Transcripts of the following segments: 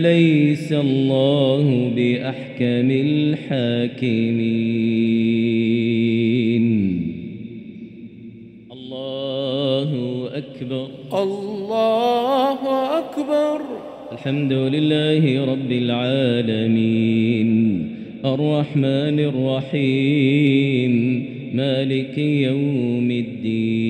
أليس الله بأحكم الحاكمين. الله أكبر. الله أكبر. الحمد لله رب العالمين. الرحمن الرحيم. مالك يوم الدين.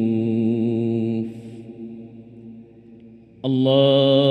الله.